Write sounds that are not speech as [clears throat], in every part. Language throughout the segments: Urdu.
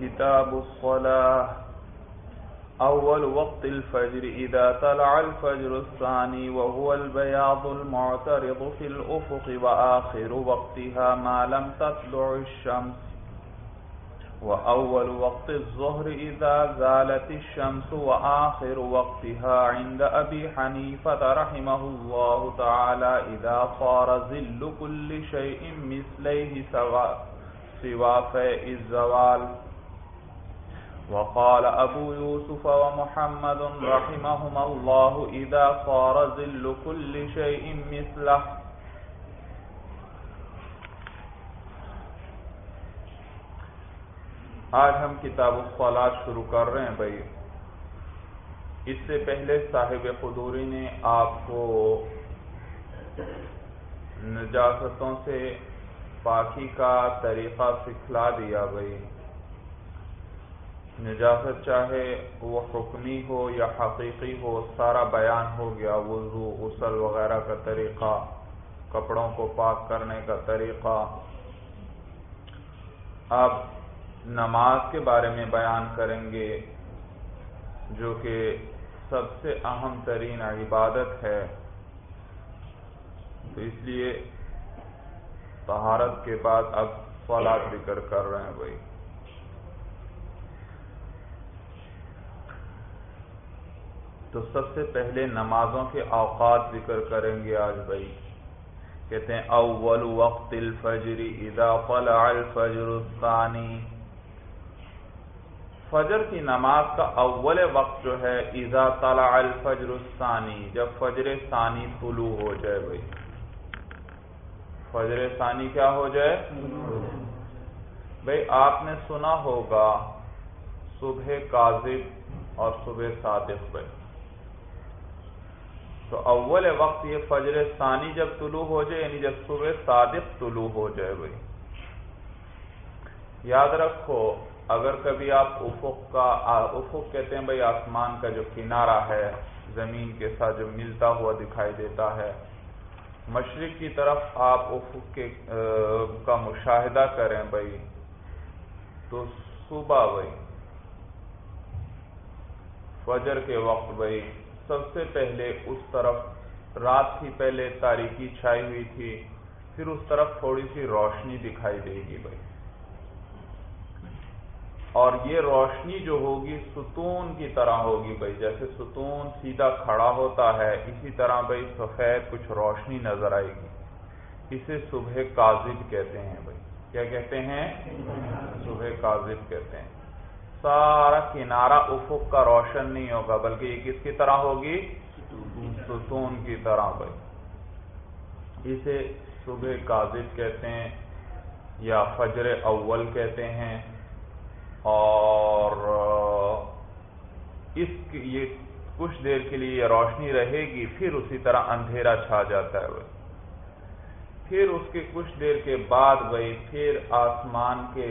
كتاب الصلاة. أول وقت الفجر إذا طلع الفجر الثاني وهو البياض المعترض في الأفق وآخر وقتها ما لم تطلع الشمس. وأول وقت الظهر إذا زالت الشمس وآخر وقتها عند أبي حنيفة رحمه الله تعالى إذا صار ظل كل شيء مثليه سوى فاء الزوال. وقال ابو يوسف ومحمد رحمهما الله اذا صار ظل كل شيء مثله. آج ہم کتاب الصلاة شروع کر رہے ہیں بھائی. اس سے پہلے صاحب خدوری نے آپ کو نجاستوں سے پاکی کا طریقہ سکھلا دیا بھائی. نجاست چاہے، وہ حکمی ہو یا حقیقی ہو، سارا بیان ہو گیا، وضو، غسل وغیرہ کا طریقہ، کپڑوں کو پاک کرنے کا طریقہ۔ اب نماز کے بارے میں بیان کریں گے، جو کہ سب سے اہم ترین عبادت ہے۔ تو اس لیے طہارت کے بعد اب فولاد ذکر کر رہے ہیں بھائی۔ تو سب سے پہلے نمازوں کے اوقات ذکر کریں گے آج بھائی۔ کہتے ہیں، اول وقت الفجر اذا طلع الفجر الثانی۔ فجر کی نماز کا اول وقت جو ہے، اذا طلع الفجر الثانی، جب فجر ثانی طلوع ہو جائے بھائی۔ فجر ثانی کیا ہو جائے؟ بھائی، آپ نے سنا ہوگا، صبح کاذب اور صبح صادق بھائی۔ تو اول وقت یہ فجر ثانی جب طلوع ہو جائے یعنی جب صبح صادق طلوع ہو جائے بھائی یاد رکھو، اگر کبھی آپ افق کا، افق کہتے ہیں بھائی آسمان کا جو کنارہ ہے، زمین کے ساتھ جو ملتا ہوا دکھائی دیتا ہے، مشرق کی طرف آپ افق کے کا مشاہدہ کریں بھائی، تو صبح بھائی، فجر کے وقت بھائی سب سے پہلے اس طرف، رات کی پہلے تاریخی چھائی ہوئی تھی، پھر اس طرف تھوڑی سی روشنی دکھائی دے گی بھائی۔ اور یہ روشنی جو ہوگی ستون کی طرح ہوگی بھائی، جیسے ستون سیدھا کھڑا ہوتا ہے، اسی طرح بھائی سفید کچھ روشنی نظر آئے گی۔ اسے صبح کاذب کہتے ہیں بھائی۔ کیا کہتے ہیں؟ صبح کاذب کہتے ہیں۔ سارا کنارہ افق کا روشن نہیں ہوگا، بلکہ یہ کس کی طرح ہوگی؟ ستون کی طرح بھائی۔ اسے صبح کاذب کہتے ہیں یا فجر اول کہتے ہیں، اور اس یہ کچھ دیر کے لیے یہ روشنی رہے گی، پھر اسی طرح اندھیرا چھا جاتا ہے بھائی۔ پھر اس کے کچھ دیر کے بعد بھائی پھر آسمان کے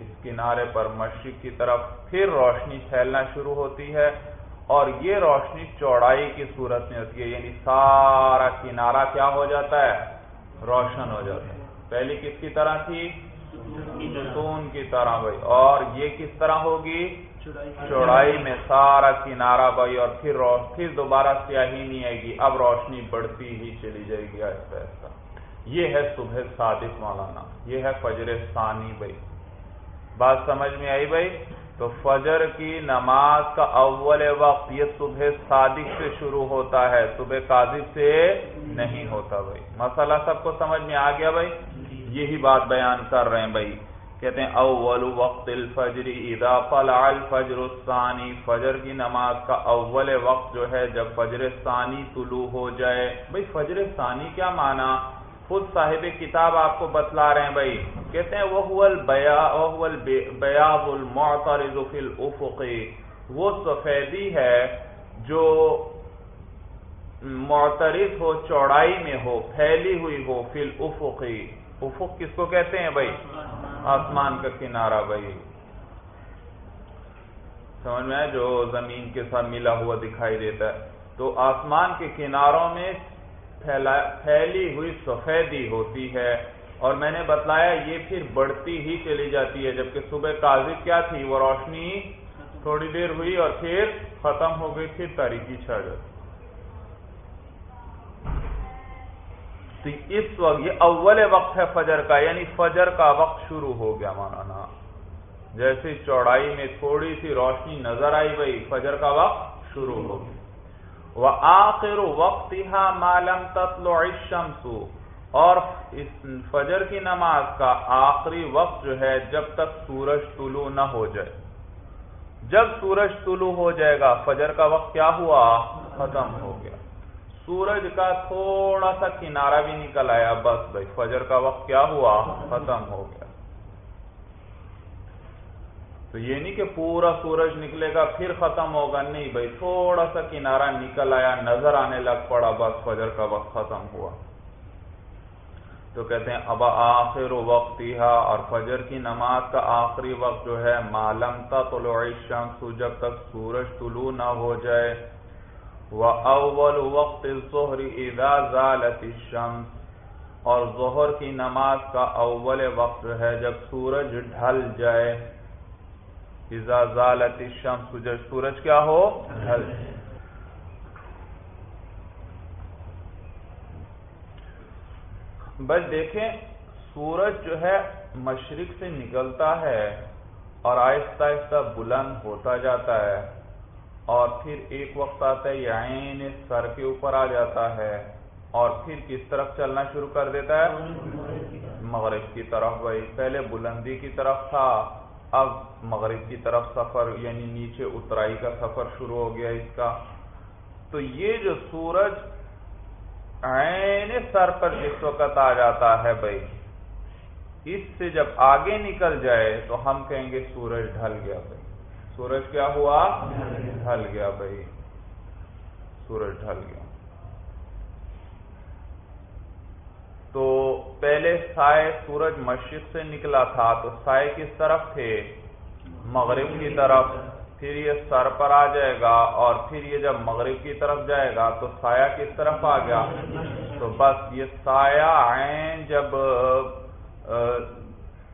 اس کنارے پر مشرق کی طرف پھر روشنی پھیلنا شروع ہوتی ہے اور یہ روشنی چوڑائی کی صورت میں ہوتی ہے یعنی سارا کنارہ کیا ہو جاتا ہے؟ روشن ہو جاتا ہے۔ پہلی کس کی طرح تھی؟ ستون کی طرح بھائی اور یہ کس طرح ہوگی؟ چوڑائی میں سارا کنارہ بھائی اور پھر پھر دوبارہ سیاہی نہیں آئے گی۔ اب روشنی بڑھتی ہی چلی جائے گی ایسا ایسا یہ ہے صبح صادق مولانا، یہ ہے فجر ثانی بھائی۔ بات سمجھ میں آئی بھائی؟ تو فجر کی نماز کا اول وقت یہ صبح صادق سے شروع ہوتا ہے، صبح قاضب سے نہیں ہوتا بھائی۔ مسئلہ سب کو سمجھ میں آ گیا بھائی؟ یہی بات بیان کر رہے ہیں بھائی۔ کہتے ہیں، اول وقت الفجر اذا طلع الفجر الثانی۔ فجر کی نماز کا اول وقت جو ہے، جب فجر ثانی طلوع ہو جائے۔ بھائی، فجر ثانی کیا معنی؟ خود صاحب کتاب آپ کو بتلا رہے ہیں بھائی۔ کہتے ہیں وہ بیاض المعترض فی الافق وہ سفیدی ہے جو معترض ہو، چوڑائی میں ہو، پھیلی ہوئی ہو فی الافق افق کس کو کہتے ہیں بھائی؟ آسمان کا کنارہ بھائی۔ سمجھ میں جو زمین کے ساتھ ملا ہوا دکھائی دیتا ہے۔ تو آسمان کے کناروں میں پھیلی ہوئی سفیدی ہوتی ہے اور میں نے بتلایا یہ پھر بڑھتی ہی چلی جاتی ہے جبکہ صبح کاذب کیا تھی وہ روشنی تھوڑی دیر ہوئی اور پھر ختم ہو گئی پھر تاریخی چھا جاتی۔ تو اس وقت یہ اول وقت ہے فجر کا یعنی فجر کا وقت شروع ہو گیا مولانا۔ جیسے چوڑائی میں تھوڑی سی روشنی نظر آئی بھائی فجر کا وقت شروع ہو گیا۔ وہ آخر وقت معلوم تتلو شمسو اور اس فجر کی نماز کا آخری وقت جو ہے جب تک سورج طلوع نہ ہو جائے۔ جب سورج طلوع ہو جائے گا، فجر کا وقت کیا ہوا؟ ختم ہو گیا۔ سورج کا تھوڑا سا کنارہ بھی نکل آیا، بس بھائی، فجر کا وقت کیا ہوا؟ ختم ہو گیا۔ تو یہ نہیں کہ پورا سورج نکلے گا، پھر ختم ہوگا، نہیں بھائی، تھوڑا سا کنارہ نکل آیا، نظر آنے لگ پڑا، بس فجر کا وقت ختم ہوا۔ تو کہتے ہیں، اب آخر وقت اور فجر کی نماز کا آخری وقت جو ہے معلوم تا طلوع الشمس جب تک سورج طلوع نہ ہو جائے۔ وہ اول وقت ظہر اذا زالت الشمس۔ اور ظہر کی نماز کا اول وقت جو ہے، جب سورج ڈھل جائے۔ اذا زالت الشمس، جب سورج کیا ہو؟ ڈھل بس دیکھیں، سورج جو ہے مشرق سے نکلتا ہے اور آہستہ آہستہ بلند ہوتا جاتا ہے اور پھر ایک وقت آتا ہے، یہ سر کے اوپر آ جاتا ہے اور پھر کس طرف چلنا شروع کر دیتا ہے؟ مغرب کی طرف۔ بھائی، پہلے بلندی کی طرف تھا۔ اب مغرب کی طرف سفر یعنی نیچے اترائی کا سفر شروع ہو گیا اس کا۔ تو یہ جو سورج عین سر پر جس وقت آ جاتا ہے بھائی، اس سے جب آگے نکل جائے تو ہم کہیں گے سورج ڈھل گیا بھائی۔ سورج کیا ہوا؟ ڈھل گیا بھائی۔ سورج ڈھل گیا۔ تو پہلے سائے سورج مشرق سے نکلا تھا، تو سائے کس طرف تھے؟ مغرب کی طرف۔ پھر یہ سر پر آ جائے گا اور پھر یہ جب مغرب کی طرف جائے گا، تو سایہ کس طرف آ گیا؟ تو بس یہ سایہ عین جب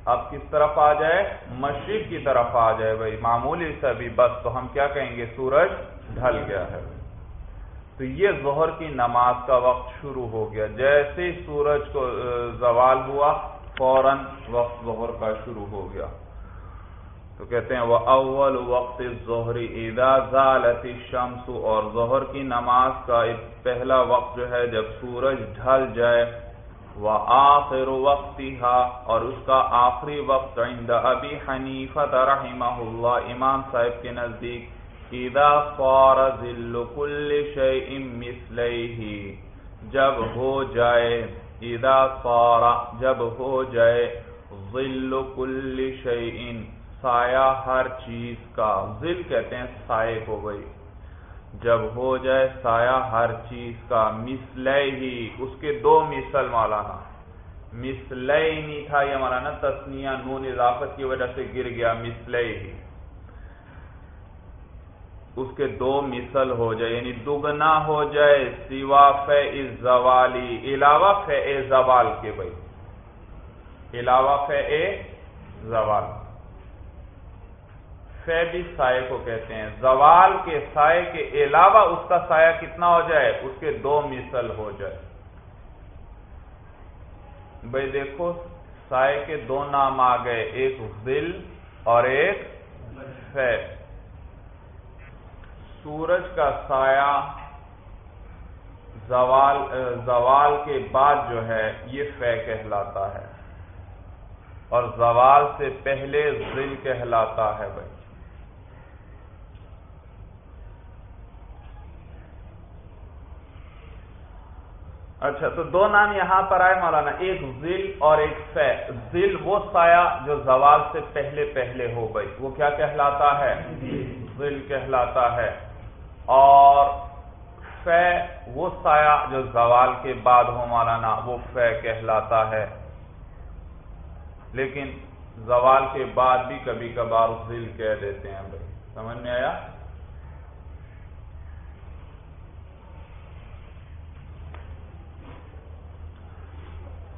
اب کس طرف آ جائے؟ مشرق کی طرف آ جائے بھائی، معمولی سے بھی۔ بس تو ہم کیا کہیں گے؟ سورج ڈھل گیا ہے۔ تو یہ ظہر کی نماز کا وقت شروع ہو گیا۔ جیسے سورج کو زوال ہوا، فوراً وقت ظہر کا شروع ہو گیا۔ تو کہتے ہیں وہ اول وقت ظہری ادا ذالت شمس اور ظہر کی نماز کا پہلا وقت جو ہے، جب سورج ڈھل جائے وہ آخر وقت اور اس کا آخری وقت عند ابی حنیفت رحمہ اللہ، امام صاحب کے نزدیک۔ ادا فار ذل کل شیء مثلیہ جب ہو جائے ادا فار جب ہو جائے ظل کل شیء سایہ ہر چیز کا۔ ذل کہتے ہیں سائے کو بھائی جب ہو جائے سایہ ہر چیز کا مسل ہی، اس کے دو مثل مولانا۔ مسل نہیں تھا یہ مولانا تسنیا نون اضافت کی وجہ سے گر گیا مسل ہی۔ اس کے دو مثل ہو جائے یعنی دگنا ہو جائے سوا فے زوالی، علاوہ فے زوال کے بھائی۔ علاوہ فے زوال۔ فے بھی سائے کو کہتے ہیں۔ زوال کے سائے کے علاوہ اس کا سایہ کتنا ہو جائے؟ اس کے دو مثل ہو جائے۔ بھائی دیکھو، سائے کے دو نام آ گئے، ایک ذل اور ایک فے سورج کا سایہ زوال زوال کے بعد جو ہے یہ فے کہلاتا ہے۔ اور زوال سے پہلے ذل کہلاتا ہے بھائی۔ اچھا تو دو نام یہاں پر آئے مولانا، ایک ذل اور ایک فے۔ ذل وہ سایہ جو زوال سے پہلے پہلے ہو گئی وہ کیا کہلاتا ہے؟ ذل کہلاتا ہے۔ اور فے وہ سایہ جو زوال کے بعد ہو مولانا، وہ فے کہلاتا ہے۔ لیکن زوال کے بعد بھی کبھی کبھار ذل کہہ دیتے ہیں بھائی۔ سمجھ میں آیا؟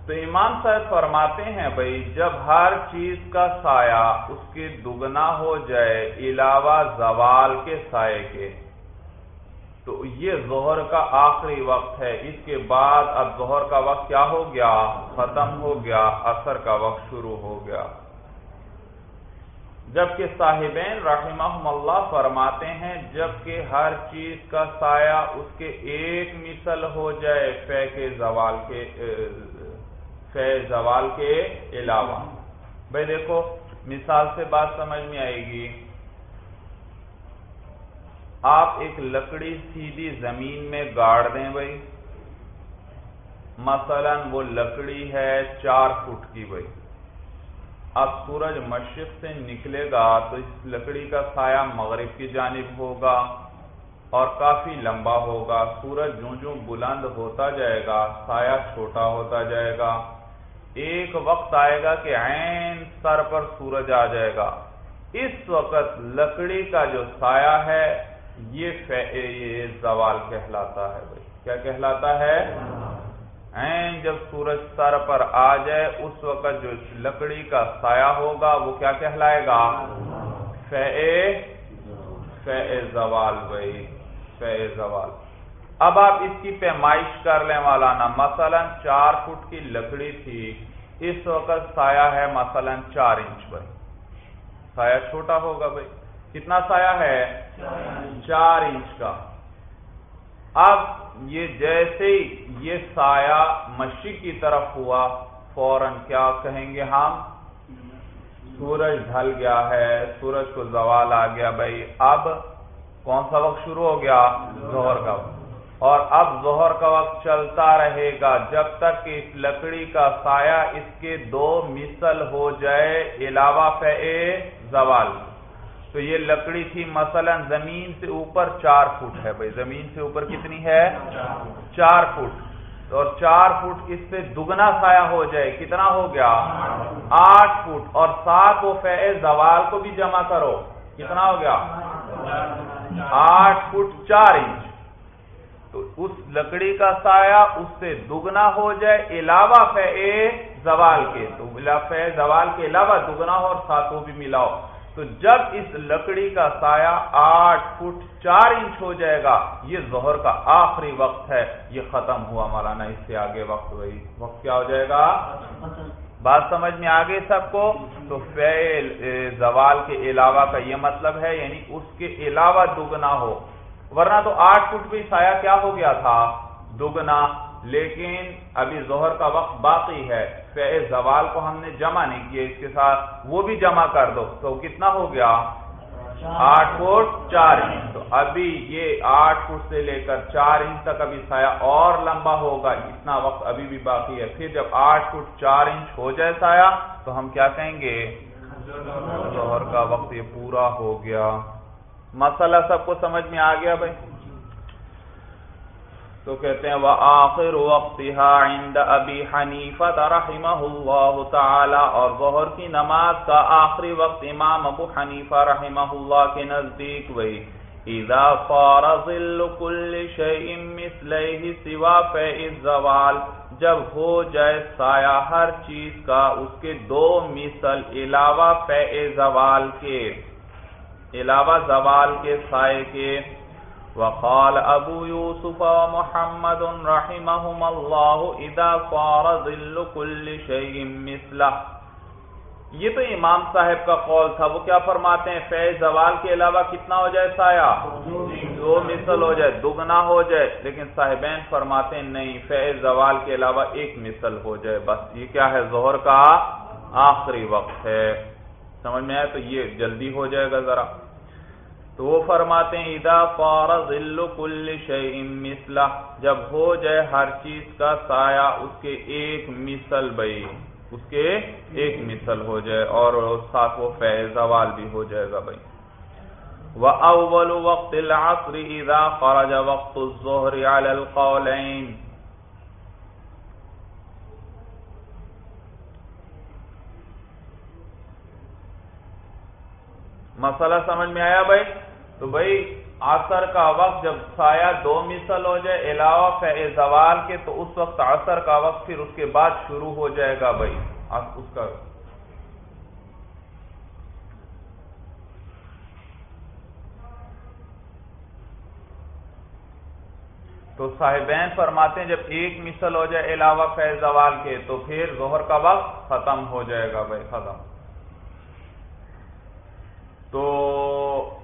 تو امام صاحب فرماتے ہیں بھائی، جب ہر چیز کا سایہ اس کے دگنا ہو جائے، علاوہ زوال کے سائے کے۔ تو یہ زہر کا آخری وقت ہے۔ اس کے بعد اب زہر کا وقت کیا ہو گیا؟ ختم ہو گیا اثر کا وقت شروع ہو گیا۔ جبکہ صاحبین رحمہ اللہ فرماتے ہیں، جبکہ ہر چیز کا سایہ اس کے ایک مثل ہو جائے فے کے زوال کے فے زوال کے علاوہ۔ بھائی دیکھو، مثال سے بات سمجھ میں آئے گی۔ آپ ایک لکڑی سیدھی زمین میں گاڑ دیں بھائی مثلا وہ لکڑی ہے چار فٹ کی بھائی اب سورج مشرق سے نکلے گا تو اس لکڑی کا سایہ مغرب کی جانب ہوگا اور کافی لمبا ہوگا۔ سورج جوں جوں بلند ہوتا جائے گا، سایہ چھوٹا ہوتا جائے گا۔ ایک وقت آئے گا کہ عین سر پر سورج آ جائے گا۔ اس وقت لکڑی کا جو سایہ ہے یہ زوال کہلاتا ہے بھائی۔ کیا کہلاتا ہے؟ جب سورج سر پر آ جائے، اس وقت جو لکڑی کا سایہ ہوگا، وہ کیا کہلائے گا؟ فے زوال بھائی۔ فے زوال۔ اب آپ اس کی پیمائش کر لیں والا نا مثلا چار فٹ کی لکڑی تھی، اس وقت سایہ ہے مثلا چار انچ بھائی۔ سایہ چھوٹا ہوگا بھائی۔ کتنا سایہ ہے؟ چار انچ کا۔ اب یہ جیسے یہ سایہ مشرق کی طرف ہوا، فوراً کیا کہیں گے ہم؟ سورج ڈھل گیا ہے، سورج کو زوال آ گیا۔ بھائی، اب کون سا وقت شروع ہو گیا؟ زہر کا وقت۔ اور اب زہر کا وقت چلتا رہے گا، جب تک کہ اس لکڑی کا سایہ اس کے دو مثل ہو جائے، علاوہ فے زوال۔ تو یہ لکڑی تھی مثلا زمین سے اوپر چار فٹ ہے بھائی۔ زمین سے اوپر کتنی ہے؟ چار فٹ۔ اور چار فٹ اس سے دگنا سایہ ہو جائے۔ کتنا ہو گیا؟ آٹھ فٹ۔ اور سات و فے زوال کو بھی جمع کرو۔ کتنا ہو گیا؟ آٹھ فٹ چار انچ۔ تو اس لکڑی کا سایہ اس سے دگنا ہو جائے۔ علاوہ فے زوال کے۔ تو فے زوال کے علاوہ دگنا ہو اور ساتوں بھی ملاؤ۔ تو جب اس لکڑی کا سایہ آٹھ فٹ چار انچ ہو جائے گا، یہ زہر کا آخری وقت ہے، یہ ختم ہوا مولانا، اس سے آگے وقت وہی وقت کیا ہو جائے گا؟ بات سمجھ میں آگے سب کو؟ تو فیل زوال کے علاوہ کا یہ مطلب ہے یعنی اس کے علاوہ دگنا ہو۔ ورنہ تو آٹھ فٹ بھی سایہ کیا ہو گیا تھا؟ دگنا۔ لیکن ابھی زہر کا وقت باقی ہے فے زوال کو ہم نے جمع نہیں کیا، اس کے ساتھ وہ بھی جمع کر دو۔ تو کتنا ہو گیا؟ آٹھ فٹ چار انچ۔ تو ابھی یہ آٹھ فٹ سے لے کر چار انچ تک ابھی سایہ اور لمبا ہوگا، اتنا وقت ابھی بھی باقی ہے۔ پھر جب آٹھ فٹ چار انچ ہو جائے سایہ، تو ہم کیا کہیں گے؟ زہر کا وقت یہ پورا ہو گیا۔ مسئلہ سب کو سمجھ میں آ گیا بھائی؟ تو کہتے ہیں وہ آخر وقت ابی حنیفت رحمہ اللہ تعالی، اور ظہر کی نماز کا آخری وقت امام ابو حنیفہ رحمہ اللہ کے نزدیک وہی. اذا صار ظل كل شيء مثله سوا فیء الزوال، جب ہو جائے سایہ ہر چیز کا، اس کے دو مثل علاوہ فیء زوال کے، علاوہ زوال کے سائے کے وقال ابو يوسف محمد رحمهم الله اذا صار ظل كل شيء مثله یہ تو امام صاحب کا قول تھا، وہ کیا فرماتے ہیں؟ فیض زوال کے علاوہ کتنا ہو جائے سایہ؟ دو مثل ہو جائے، دگنا ہو جائے، لیکن صاحبین فرماتے ہیں نہیں، فیض زوال کے علاوہ ایک مثل ہو جائے، بس یہ کیا ہے؟ زہر کا آخری وقت ہے۔ سمجھ میں آئے تو یہ جلدی ہو جائے گا ذرا۔ تو وہ فرماتے ہیں ادا فارض کل مثلہ جب ہو جائے ہر چیز کا سایہ، اس کے ایک مثل بھائی، اس کے ایک مثل ہو جائے اور ساتھ وہ فیض زوال بھی ہو جائے گا بھائی۔ وہ اول وقت العصر اذا خرج وقت الظہر علی القولین مسئلہ سمجھ میں آیا بھائی؟ تو بھائی، عصر کا وقت جب سایہ دو مثل ہو جائے، علاوہ فہ زوال کے، تو اس وقت عصر کا وقت پھر اس کے بعد شروع ہو جائے گا بھائی۔ اس کا۔ تو صاحبین فرماتے ہیں، جب ایک مثل ہو جائے، علاوہ فیض زوال کے، تو پھر ظہر کا وقت ختم ہو جائے گا بھائی، ختم۔ تو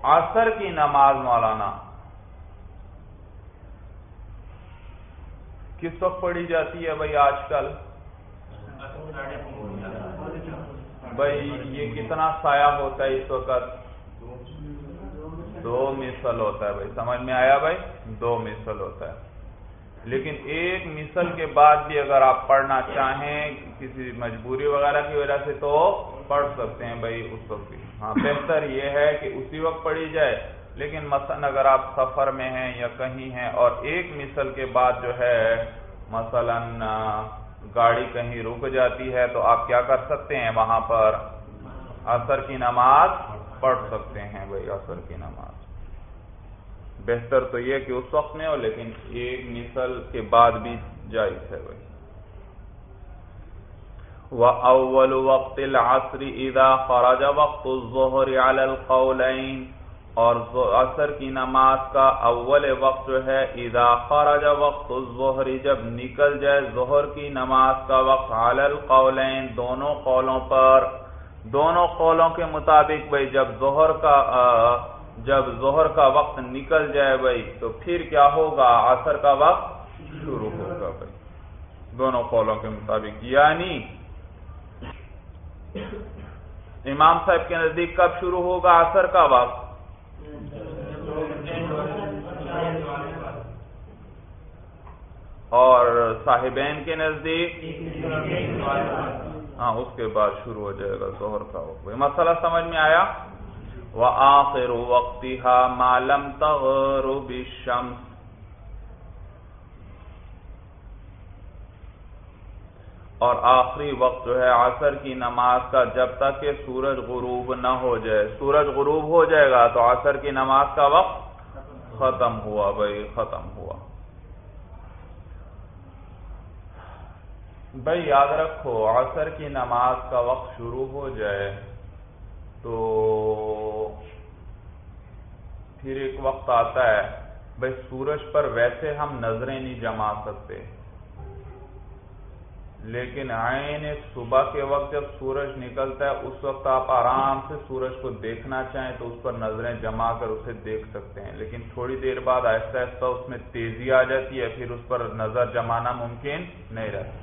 عصر کی نماز مولانا۔ کس وقت پڑھی جاتی ہے بھائی آج کل؟ بھائی یہ کتنا سایہ ہوتا ہے اس وقت؟ دو مثل ہوتا ہے بھائی۔ سمجھ میں آیا بھائی؟ دو مثل ہوتا ہے۔ لیکن ایک مثل کے بعد بھی اگر آپ پڑھنا چاہیں کسی مجبوری وغیرہ کی وجہ سے تو پڑھ سکتے ہیں بھائی اس وقت بھی۔ ہاں بہتر یہ ہے کہ اسی وقت پڑھی جائے۔ لیکن مثلا اگر آپ سفر میں ہیں یا کہیں ہیں اور ایک مثل کے بعد جو ہے، مثلا گاڑی کہیں رک جاتی ہے، تو آپ کیا کر سکتے ہیں؟ وہاں پر اثر کی نماز پڑھ سکتے ہیں بھائی اثر کی نماز۔ بہتر تو یہ کہ اس وقت میں ہو، لیکن ایک مثل کے بعد بھی جائز ہے بھائی۔ وہ اول وقت العصر اذا خرج وقت الظہر علی القولین اور عصر کی نماز کا اول وقت جو ہے اذا خرج وقت الظہر جب نکل جائے ظہر کی نماز کا وقت علی القولین دونوں قولوں پر۔ دونوں قولوں کے مطابق بھائی، جب ظہر کا جب ظہر کا وقت نکل جائے بھائی، تو پھر کیا ہوگا؟ عصر کا وقت شروع ہوگا بھائی۔ دونوں قولوں کے مطابق۔ یعنی امام صاحب کے نزدیک کب شروع ہوگا عصر کا وقت؟ اور صاحبین کے نزدیک؟ ہاں اس کے بعد شروع ہو جائے گا، ظہر کا وقت۔ مسئلہ سمجھ میں آیا؟ وآخر وقتها ما لم تغرب الشمس اور آخری وقت جو ہے عصر کی نماز کا جب تک کہ سورج غروب نہ ہو جائے۔ سورج غروب ہو جائے گا تو عصر کی نماز کا وقت ختم ہوا بھائی، ختم ہوا۔ بھائی، یاد رکھو، عصر کی نماز کا وقت شروع ہو جائے تو پھر ایک وقت آتا ہے۔ بھائی، سورج پر ویسے ہم نظریں نہیں جما سکتے۔ لیکن آئین صبح کے وقت جب سورج نکلتا ہے، اس وقت آپ آرام سے سورج کو دیکھنا چاہیں تو اس پر نظریں جما کر اسے دیکھ سکتے ہیں۔ لیکن تھوڑی دیر بعد آہستہ آہستہ اس میں تیزی آ جاتی ہے، پھر اس پر نظر جمانا ممکن نہیں رہتا۔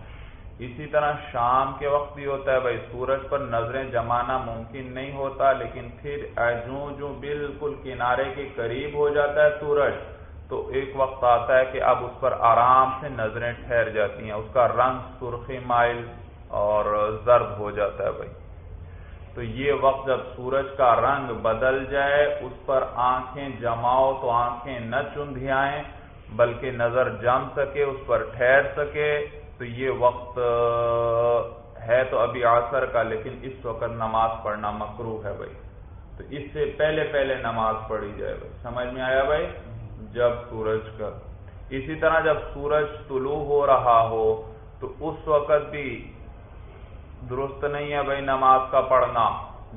اسی طرح شام کے وقت بھی ہوتا ہے، بھائی سورج پر نظریں جمانا ممکن نہیں ہوتا، لیکن پھر جو جو بالکل کنارے کے قریب ہو جاتا ہے سورج۔ تو ایک وقت آتا ہے کہ اب اس پر آرام سے نظریں ٹھہر جاتی ہیں، اس کا رنگ سرخی مائل اور زرد ہو جاتا ہے بھائی۔ تو یہ وقت جب سورج کا رنگ بدل جائے، اس پر آنکھیں جماؤ تو آنکھیں نہ چندیاں بلکہ نظر جم سکے، اس پر ٹھہر سکے۔ تو یہ وقت ہے تو ابھی عصر کا، لیکن اس وقت نماز پڑھنا مکرو ہے بھائی۔ تو اس سے پہلے پہلے نماز پڑھی جائے بھائی۔ سمجھ میں آیا بھائی؟ جب سورج کا۔ اسی طرح جب سورج طلوع ہو رہا ہو، تو اس وقت بھی درست نہیں ہے بھائی نماز کا پڑھنا۔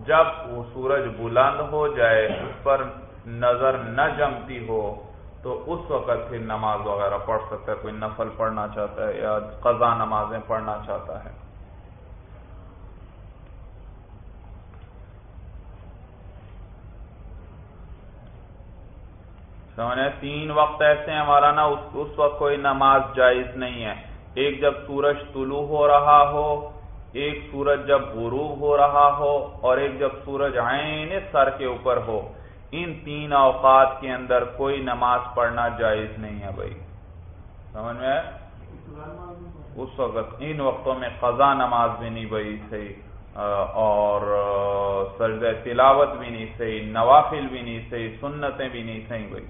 جب وہ سورج بلند ہو جائے، اس پر نظر نہ جمتی ہو، تو اس وقت پھر نماز وغیرہ پڑھ سکتا ہے۔ کوئی نفل پڑھنا چاہتا ہے یا قضا نمازیں پڑھنا چاہتا ہے۔ سمجھے تین وقت ایسے ہیں، ہمارا نا اس وقت کوئی نماز جائز نہیں ہے۔ ایک جب سورج طلوع ہو رہا ہو، ایک سورج جب غروب ہو رہا ہو، اور ایک جب سورج عین سر کے اوپر ہو۔ ان تین اوقات کے اندر کوئی نماز پڑھنا جائز نہیں ہے بھائی۔ سمجھ میں اس وقت، ان وقتوں میں قضا نماز بھی نہیں بھائی، صحیح۔ اور سرد تلاوت بھی نہیں، صحیح۔ نوافل بھی نہیں، صحیح۔ سنتیں بھی نہیں، صحیح بھائی۔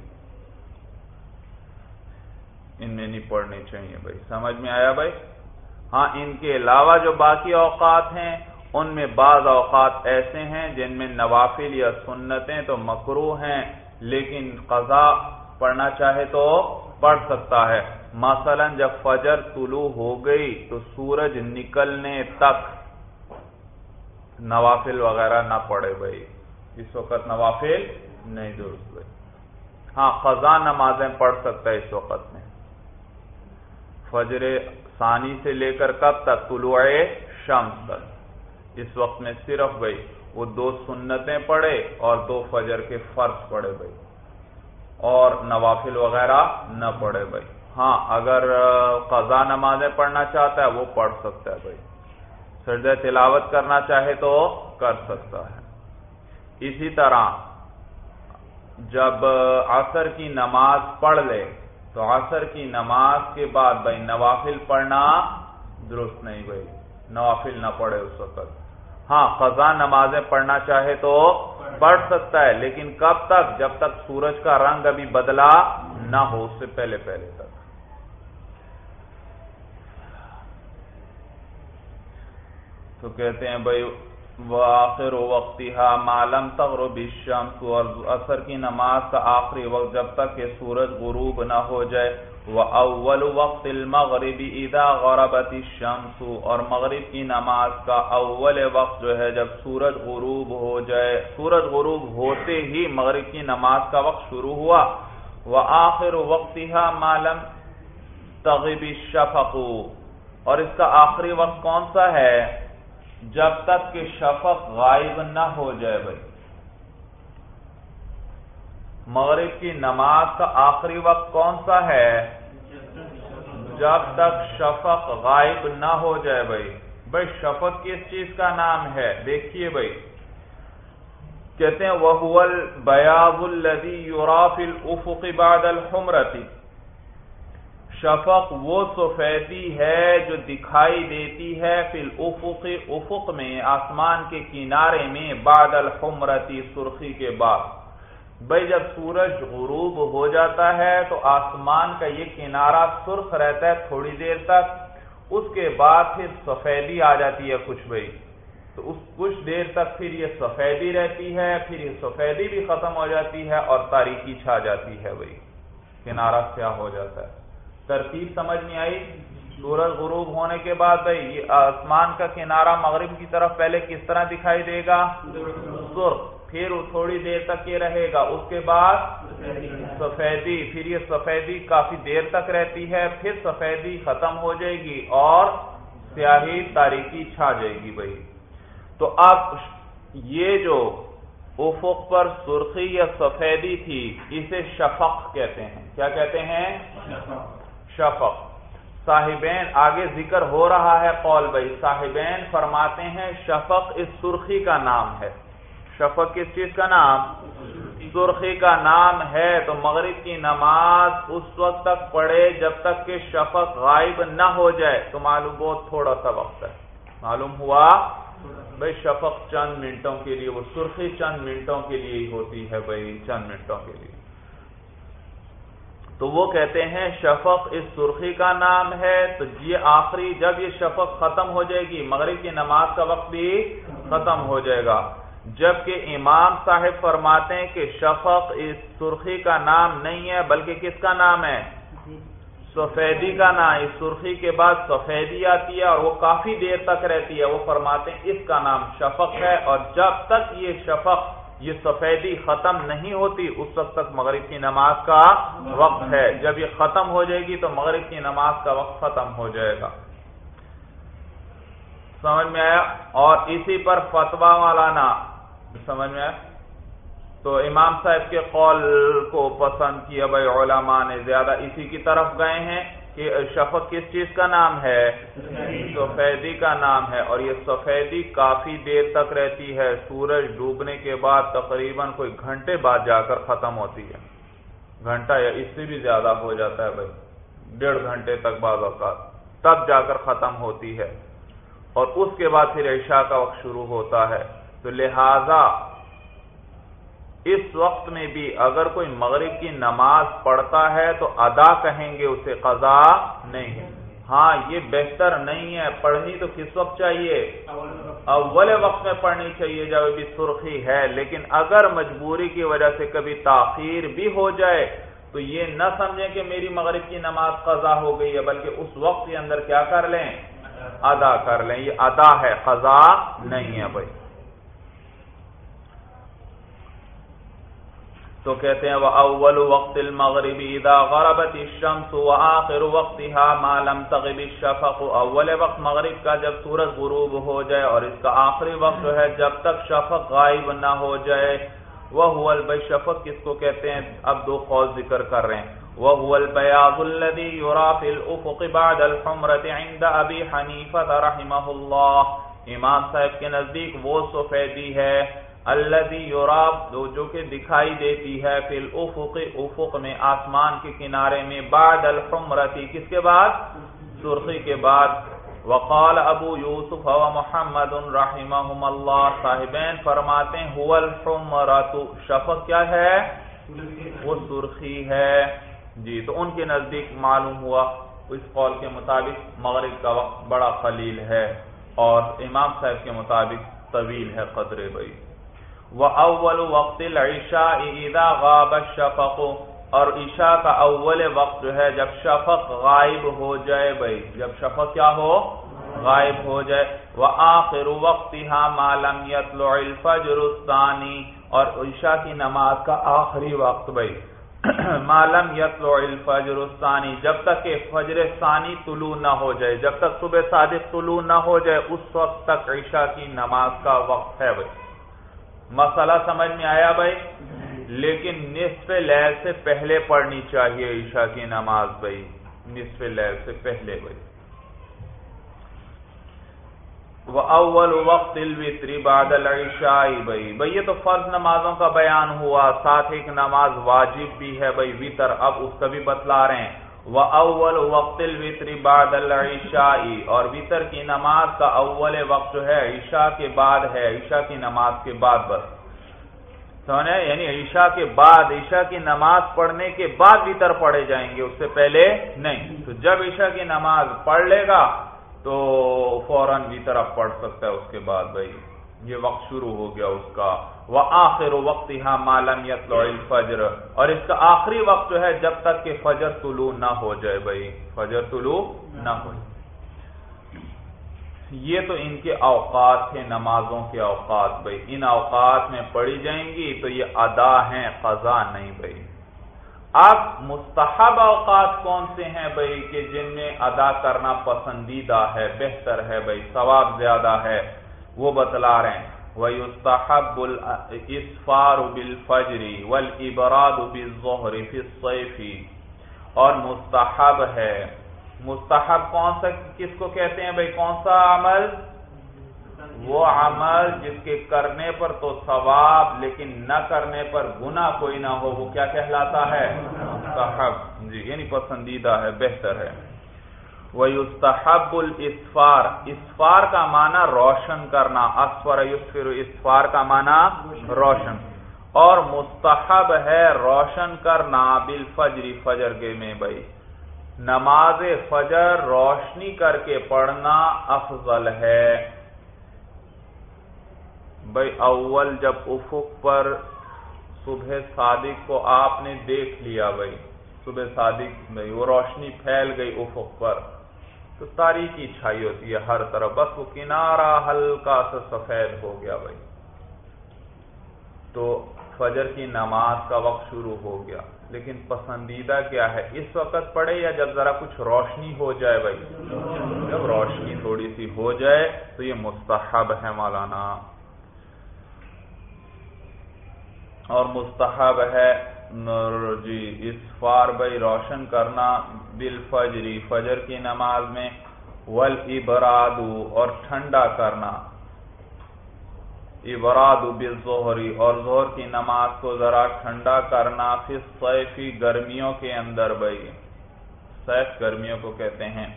ان میں نہیں پڑھنی چاہیے بھائی۔ سمجھ میں آیا بھائی؟ ہاں ان کے علاوہ جو باقی اوقات ہیں، ان میں بعض اوقات ایسے ہیں جن میں نوافل یا سنتیں تو مکرو ہیں، لیکن قضا پڑھنا چاہے تو پڑھ سکتا ہے۔ مثلا جب فجر طلوع ہو گئی تو سورج نکلنے تک نوافل وغیرہ نہ پڑے بھائی۔ اس وقت نوافل نہیں درست بھائی۔ ہاں خزاں نمازیں پڑھ سکتا ہے اس وقت۔ فجر ثانی سے لے کر کب تک؟ طلوع شمس تک۔ اس وقت میں صرف بھائی، وہ دو سنتیں پڑھے اور دو فجر کے فرض پڑے بھائی۔ اور نوافل وغیرہ نہ پڑھے بھائی۔ ہاں اگر قضا نمازیں پڑھنا چاہتا ہے، وہ پڑھ سکتا ہے بھائی۔ سرد تلاوت کرنا چاہے تو کر سکتا ہے۔ اسی طرح جب عصر کی نماز پڑھ لے تو عصر کی نماز کے بعد بھائی نوافل پڑھنا درست نہیں بھائی، نوافل نہ پڑھے اس وقت۔ ہاں خزاں نمازیں پڑھنا چاہے تو پڑھ سکتا ہے، لیکن کب تک؟ جب تک سورج کا رنگ ابھی بدلا نہ ہو، اس سے پہلے پہلے تک۔ تو کہتے ہیں بھائی آخر وقتی معلوم تغرب الشمس اور اثر کی نماز کا آخری وقت جب تک کہ سورج غروب نہ ہو جائے وہ اول وقت المغربی ادا غربت الشمس، اور مغرب کی نماز کا اول وقت جو ہے جب سورج غروب ہو جائے، سورج غروب ہوتے ہی مغرب کی نماز کا وقت شروع ہوا۔ وہ آخر وقتی معلوم تغیب الشفق۔ اور اس کا آخری وقت کون سا ہے؟ جب تک کہ شفق غائب نہ ہو جائے بھائی۔ مغرب کی نماز کا آخری وقت کون سا ہے؟ جب تک شفق غائب نہ ہو جائے بھائی۔ بھائی، شفق کس چیز کا نام ہے؟ دیکھیے بھائی۔ کہتے ہیں وہ بیاب الدی یوراف الفق بعد الحمرتی شفق وہ سفیدی ہے جو دکھائی دیتی ہے فی الافق، افق میں، آسمان کے کنارے میں بعد الحمرتی سرخی کے بعد۔ بھائی جب سورج غروب ہو جاتا ہے تو آسمان کا یہ کنارہ سرخ رہتا ہے تھوڑی دیر تک، اس کے بعد پھر سفیدی آ جاتی ہے کچھ بھائی تو اس کچھ دیر تک پھر یہ سفیدی رہتی ہے، پھر یہ سفیدی بھی ختم ہو جاتی ہے اور تاریخی چھا جاتی ہے بھائی کنارہ سیاہ ہو جاتا ہے۔ ترتیب سمجھ میں آئی۔ سورج غروب ہونے کے بعد بھائی، یہ آسمان کا کنارہ مغرب کی طرف پہلے کس طرح دکھائی دے گا؟ سرخ پھر تھوڑی دیر تک یہ رہے گا۔ اس کے بعد سفیدی۔ پھر یہ سفیدی کافی دیر تک رہتی ہے۔ پھر سفیدی ختم ہو جائے گی اور سیاہی تاریخی چھا جائے گی بھائی۔ تو اب یہ جو افق پر سرخی یا سفیدی تھی، اسے شفق کہتے ہیں۔ کیا کہتے ہیں؟ شفق۔ صاحبین، آگے ذکر ہو رہا ہے قول بھائی۔ صاحبین فرماتے ہیں، شفق اس سرخی کا نام ہے۔ شفق کس چیز کا نام؟ سرخی کا نام ہے۔ تو مغرب کی نماز اس وقت تک پڑھے جب تک کہ شفق غائب نہ ہو جائے۔ تو معلوم بہت تھوڑا سا وقت ہے۔ معلوم ہوا؟ بھائی، شفق چند منٹوں کے لیے، وہ سرخی چند منٹوں کے لیے ہی ہوتی ہے بھائی، چند منٹوں کے لیے۔ تو وہ کہتے ہیں شفق اس سرخی کا نام ہے، تو یہ آخری جب یہ شفق ختم ہو جائے گی، مغرب کی نماز کا وقت بھی ختم ہو جائے گا۔ جبکہ امام صاحب فرماتے ہیں کہ شفق اس سرخی کا نام نہیں ہے، بلکہ کس کا نام ہے؟ سفیدی کا نام۔ اس سرخی کے بعد سفیدی آتی ہے اور وہ کافی دیر تک رہتی ہے۔ وہ فرماتے ہیں اس کا نام شفق ہے اور جب تک یہ شفق یہ سفیدی ختم نہیں ہوتی، اس وقت تک مغرب کی نماز کا وقت ہے۔ جب یہ ختم ہو جائے گی تو مغرب کی نماز کا وقت ختم ہو جائے گا۔ سمجھ میں آیا؟ اور اسی پر فتوا والا سمجھ میں آیا؟ تو امام صاحب کے قول کو پسند کیا، بھائی علماء نے زیادہ اسی کی طرف گئے ہیں۔ کہ شفق کس چیز کا نام ہے؟ سفیدی کا نام ہے اور یہ سفیدی کافی دیر تک رہتی ہے، سورج ڈوبنے کے بعد تقریباً کوئی گھنٹے بعد جا کر ختم ہوتی ہے۔ گھنٹہ یا اس سے بھی زیادہ ہو جاتا ہے بھائی، ڈیڑھ گھنٹے تک بعض اوقات تب جا کر ختم ہوتی ہے۔ اور اس کے بعد پھر عشاء کا وقت شروع ہوتا ہے۔ تو لہذا اس وقت میں بھی اگر کوئی مغرب کی نماز پڑھتا ہے تو ادا کہیں گے اسے قضا نہیں ہاں یہ بہتر نہیں ہے۔ پڑھنی تو کس وقت چاہیے؟ اول وقت میں پڑھنی چاہیے، جب ابھی سرخی ہے۔ لیکن اگر مجبوری کی وجہ سے کبھی تاخیر بھی ہو جائے، تو یہ نہ سمجھیں کہ میری مغرب کی نماز قضا ہو گئی ہے، بلکہ اس وقت کے اندر کیا کر لیں؟ ادا کر لیں۔ یہ ادا ہے، قضا نہیں ہے بھائی۔ تو کہتے ہیں وہ اول وقت المغربی اذا غربت الشمس وآخر وقتها ما لم تغب الشفق اول وقت مغرب کا جب سورج غروب ہو جائے اور اس کا آخری وقت ہے جب تک شفق غائب نہ ہو جائے وہ البی شفق کس کو کہتے ہیں، اب دو قول ذکر کر رہے ہیں وہ البیاض الذي يرى في الافق بعد الحمرة عند ابي حنیفہ رحمہ اللہ امام صاحب کے نزدیک وہ سفیدی ہے الذي یوراب جو کہ دکھائی دیتی ہے، فی الافق، افق میں، آسمان کے کنارے میں، بعد الحمرتی، کس کے بعد؟ سرخی کے بعد۔ وقال ابو یوسف و محمد رحمہم اللہ، صاحبین فرماتے ہیں، هو شفق کیا ہے؟ وہ سرخی ہے۔ جی تو ان کے نزدیک معلوم ہوا، اس قول کے مطابق مغرب کا وقت بڑا قلیل ہے اور امام صاحب کے مطابق طویل ہے قدر بھائی۔ وہ اول وقت العشاء اذا غاب الشفق۔ اور عشاء کا اول وقت جو ہے، جب شفق غائب ہو جائے بھائی۔ جب شفق کیا ہو؟ غائب ہو جائے۔ وہ آخر وقت لم يطلع الفجر الثانی اور عشاء کی نماز کا آخری وقت بھائی۔ [clears throat] معلوم یطلع الفجر الثانی جب تک کہ فجر ثانی طلوع نہ ہو جائے، جب تک صبح صادق طلوع نہ ہو جائے، اس وقت تک عشاء کی نماز کا وقت ہے بھائی۔ مسئلہ سمجھ میں آیا بھائی؟ لیکن نصف لیل سے پہلے پڑھنی چاہیے عشاء کی نماز بھائی۔ نصف لیل سے پہلے بھائی۔ وہ اول وقت الوطری بادل عشائی بھائی۔ بھائی، یہ تو فرض نمازوں کا بیان ہوا۔ ساتھ ایک نماز واجب بھی ہے بھائی وطر اب اس کا بھی بتلا رہے ہیں۔ اول وقت الوطری بعد العشائی اور وطر کی نماز کا اول وقت جو ہے، عشاء کے بعد ہے، عشاء کی نماز کے بعد بس۔ سمجھے؟ یعنی عشاء کے بعد، عشاء کی نماز پڑھنے کے بعد وطر پڑھے جائیں گے، اس سے پہلے نہیں۔ تو جب عشاء کی نماز پڑھ لے گا تو فوراً وطر اب پڑھ سکتا ہے اس کے بعد بھائی۔ یہ وقت شروع ہو گیا اس کا۔ وہ آخر وقت یہاں مالم الفجر۔ اور اس کا آخری وقت جو ہے جب تک کہ فجر طلوع نہ ہو جائے بھائی۔ فجر طلوع نہ ہو یہ تو ان کے اوقات تھے نمازوں کے اوقات بھائی۔ ان اوقات میں پڑھی جائیں گی تو یہ ادا ہیں، قضا نہیں بھائی۔ اب مستحب اوقات کون سے ہیں بھائی کہ جن میں ادا کرنا پسندیدہ ہے، بہتر ہے بھائی، ثواب زیادہ ہے۔ وہ بتلا رہے ہیں۔ وَيُسْتَحَبُّ الْإِسْفَارُ بِالْفَجْرِ وَالْإِبْرَادُ بِالظُّهْرِ فِي الصَّيْفِ۔ اور مستحب ہے۔ مستحب کون سا، کس کو کہتے ہیں بھائی؟ کون سا عمل؟ وہ عمل جس کے کرنے پر تو ثواب، لیکن نہ کرنے پر گناہ کوئی نہ ہو، وہ کیا کہلاتا ہے؟ مستحب۔ جی یعنی پسندیدہ ہے، بہتر ہے۔ وَيُسْتَحَبُّ الْإِسْفَارِ اسفار کا معنی روشن کرنا اسفر یسفر اسفار کا معنی روشن۔ اور مستحب ہے روشن کرنا بالفجر فجر کے میں بھائی۔ نماز فجر روشنی کر کے پڑھنا افضل ہے۔ بھائی، اول جب افق پر صبح صادق کو آپ نے دیکھ لیا بھائی، صبح صادق بھائی وہ روشنی پھیل گئی افق پر۔ تو تاریخی چھائی ہوتی ہے ہر طرف، بس وہ کنارہ ہلکا سا سفید ہو گیا بھائی۔ تو فجر کی نماز کا وقت شروع ہو گیا۔ لیکن پسندیدہ کیا ہے؟ اس وقت پڑھے یا جب ذرا کچھ روشنی ہو جائے بھائی؟ جب روشنی تھوڑی سی ہو جائے تو یہ مستحب ہے مولانا۔ اور مستحب ہے جی اسفار بھائی روشن کرنا بل فجری فجر کی نماز میں ول ابراد اور ٹھنڈا کرنا۔ ابراد بل ظہری اور زہر کی نماز کو ذرا ٹھنڈا کرنا پھر سیفی گرمیوں کے اندر بھائی۔ سیف گرمیوں کو کہتے ہیں۔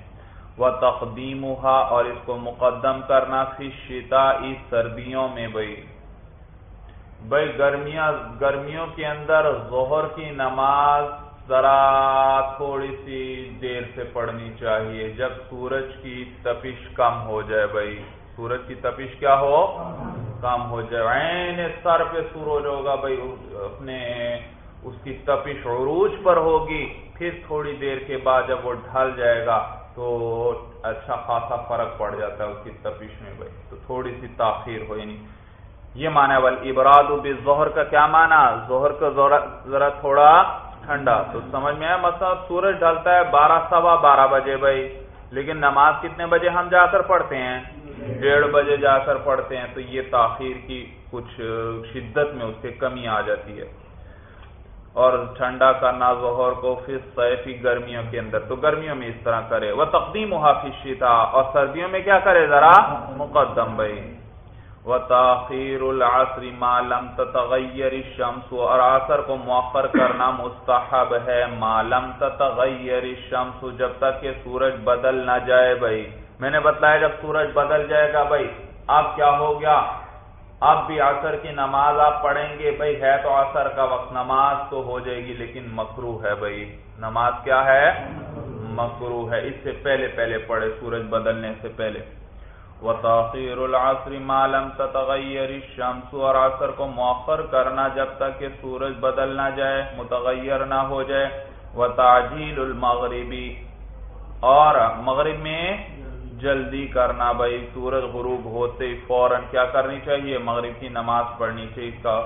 وہ تقدیم اور اس کو مقدم کرنا پھر شتا سردیوں میں بھائی۔ بھائی گرمیاں گرمیوں کے اندر ظہر کی نماز ذرا تھوڑی سی دیر سے پڑھنی چاہیے۔ جب سورج کی تپش کم ہو جائے بھائی۔ سورج کی تپش کیا ہو؟ کم ہو جائے۔ عین سر پہ سورج ہوگا بھائی۔ اپنے اس کی تپش عروج پر ہوگی۔ پھر تھوڑی دیر کے بعد جب وہ ڈھل جائے گا تو اچھا خاصا فرق پڑ جاتا ہے اس کی تپش میں بھائی۔ تو تھوڑی سی تاخیر ہو یعنی یہ مانا بل ابراد ظہر کا کیا مانا ظہر کا ذرا تھوڑا ٹھنڈا۔ تو سمجھ میں آیا؟ مطلب سورج ڈھلتا ہے بارہ سوا بارہ بجے بھائی، لیکن نماز کتنے بجے ہم جا کر پڑھتے ہیں؟ ڈیڑھ بجے جا کر پڑھتے ہیں۔ تو یہ تاخیر کی کچھ شدت میں اس سے کمی آ جاتی ہے۔ اور ٹھنڈا کرنا ظہر کو پھر سیفی گرمیوں کے اندر۔ تو گرمیوں میں اس طرح کرے۔ وہ تقدیم محافظ تھا اور سردیوں میں کیا کرے ذرا؟ مقدم بھائی۔ وہ تاخیر العصر معلوم تغیر شمس اور عصر کو مؤخر کرنا مستحب ہے۔ معلوم تغیر شمس جب تک کہ سورج بدل نہ جائے بھائی۔ میں نے بتلایا جب سورج بدل جائے گا بھائی، اب کیا ہو گیا؟ اب بھی عصر کی نماز آپ پڑھیں گے۔ بھائی، ہے تو عصر کا وقت، نماز تو ہو جائے گی، لیکن مکرو ہے بھائی۔ نماز کیا ہے؟ مکرو ہے۔ اس سے پہلے پہلے پڑھے، سورج بدلنے سے پہلے۔ وہ تاخیر العصر معلوم تغیر شمس اور عصر کو مؤخر کرنا جب تک کہ سورج بدل نہ جائے، متغیر نہ ہو جائے۔ وہ تاجیل المغربی اور مغرب میں جلدی کرنا بھائی، سورج غروب ہوتے فوراً کیا کرنی چاہیے؟ مغرب کی نماز پڑھنی چاہیے۔ اس کا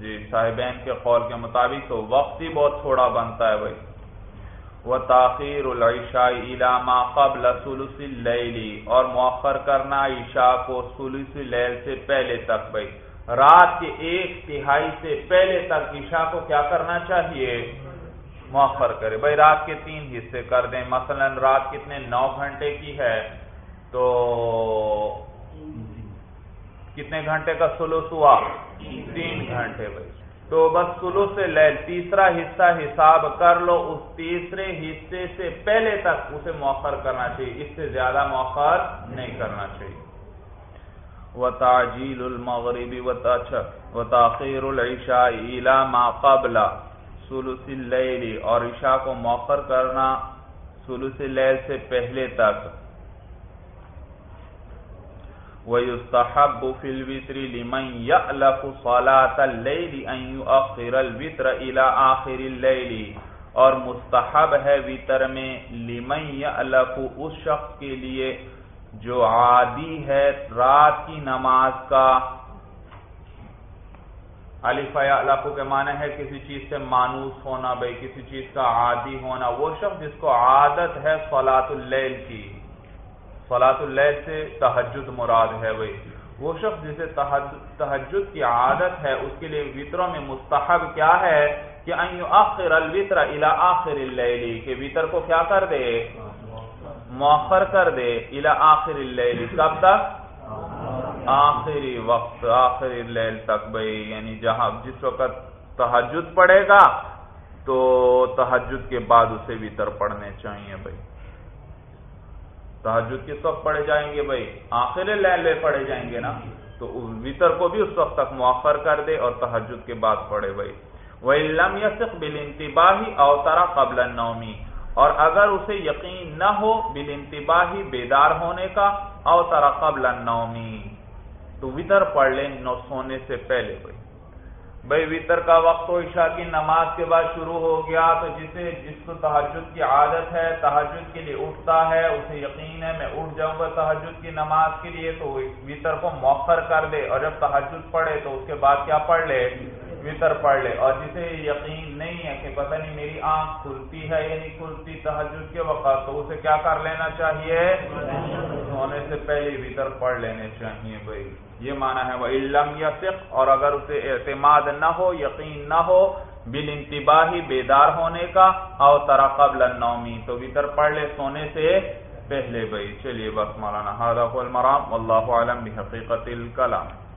جی صاحبین کے قول کے مطابق تو وقت ہی بہت تھوڑا بنتا ہے بھائی۔ وہ تاخیر العشاء علامہ قبل سلس اللیلی اور مؤخر کرنا عشاء کو سلس اللیل سے پہلے تک بھائی۔ رات کے ایک تہائی سے پہلے تک عشاء کو کیا کرنا چاہیے؟ مؤخر کرے۔ بھائی، رات کے تین حصے کر دیں۔ مثلا رات کتنے؟ نو گھنٹے کی ہے۔ تو کتنے گھنٹے کا سلوس ہوا؟ تین گھنٹے بھائی۔ تو بس سلو سے لے، تیسرا حصہ حساب کر لو، اس تیسرے حصے سے پہلے تک اسے مؤخر کرنا چاہیے، اس سے زیادہ مؤخر نہیں کرنا چاہیے۔ و تاجیل المغربی و اچھا، تاخیر العشاء الى ما قبل سلس اللیل اور عشاء کو موخر کرنا سلس اللیل سے پہلے تک۔ وَيُسْتَحَبُّ فِي الْوِتْرِ لِمَنْ يَأْلَفُ صَلَاةَ اللَّيْلِ أَنْ يُؤَخِّرَ الْوِتْرَ إِلَى آخِرِ اللَّيْلِ۔ اور مستحب ہے وطر میں لمن یعلف اس شخص کے لیے جو عادی ہے رات کی نماز کا۔ علیفہ کے معنی ہے کسی چیز سے مانوس ہونا، بھائی کسی چیز کا عادی ہونا۔ وہ شخص جس کو عادت ہے فلاط اللیل کی۔ فلاط اللیل سے تحجد مراد ہے بھائی وہ شخص جسے تحجد کی عادت ہے، اس کے لیے وطروں میں مستحب کیا ہے کہ آخر الوطر الا آخر اللیل کہ وطر کو کیا کر دے؟ مؤخر کر دے الا آخر اللیل کب تک؟ آخری وقت آخری لیل تک بھائی۔ یعنی جہاں جس وقت تحجد پڑے گا، تو تحجد کے بعد اسے وطر پڑھنے چاہیے بھائی۔ تحجد کس وقت پڑھے جائیں گے بھائی آخر لیل پڑھے جائیں گے نا؟ تو وطر کو بھی اس وقت تک مؤخر کر دے اور تحجد کے بعد پڑھے بھائی۔ وہ علم یسق بل انتباہی اوتارا قبل نومی اور اگر اسے یقین نہ ہو بل انتباہی بیدار ہونے کا اوتارا قبل نومی تو وطر پڑھ لیں نو سونے سے پہلے بھائی۔ بھائی وطر کا وقت و عشاء کی نماز کے بعد شروع ہو گیا، تو جسے جس کو تحجد کی عادت ہے تحجد کے لیے اٹھتا ہے، اسے یقین ہے، میں اٹھ جاؤں گا تحجد کی نماز کے لیے، تو وطر کو موخر کر دے اور جب تحجد پڑھے تو اس کے بعد کیا پڑھ لے؟ وطر پڑھ لے۔ اور جسے یقین نہیں ہے کہ پتہ نہیں میری آنکھ کھلتی ہے یا نہیں کھلتی تحجد کے وقت، تو اسے کیا کر لینا چاہیے؟ سونے سے پہلے وطر پڑھ لینے چاہیے بھائی۔ یہ مانا ہے وہ علم یا اور اگر اسے اعتماد نہ ہو، یقین نہ ہو بل انتباہی بیدار ہونے کا، او ترا قبل النومی تو وطر پڑھ لے سونے سے پہلے بھائی۔ چلیے بس مولانا المرام اللہ عالم بحقیقت الکلام۔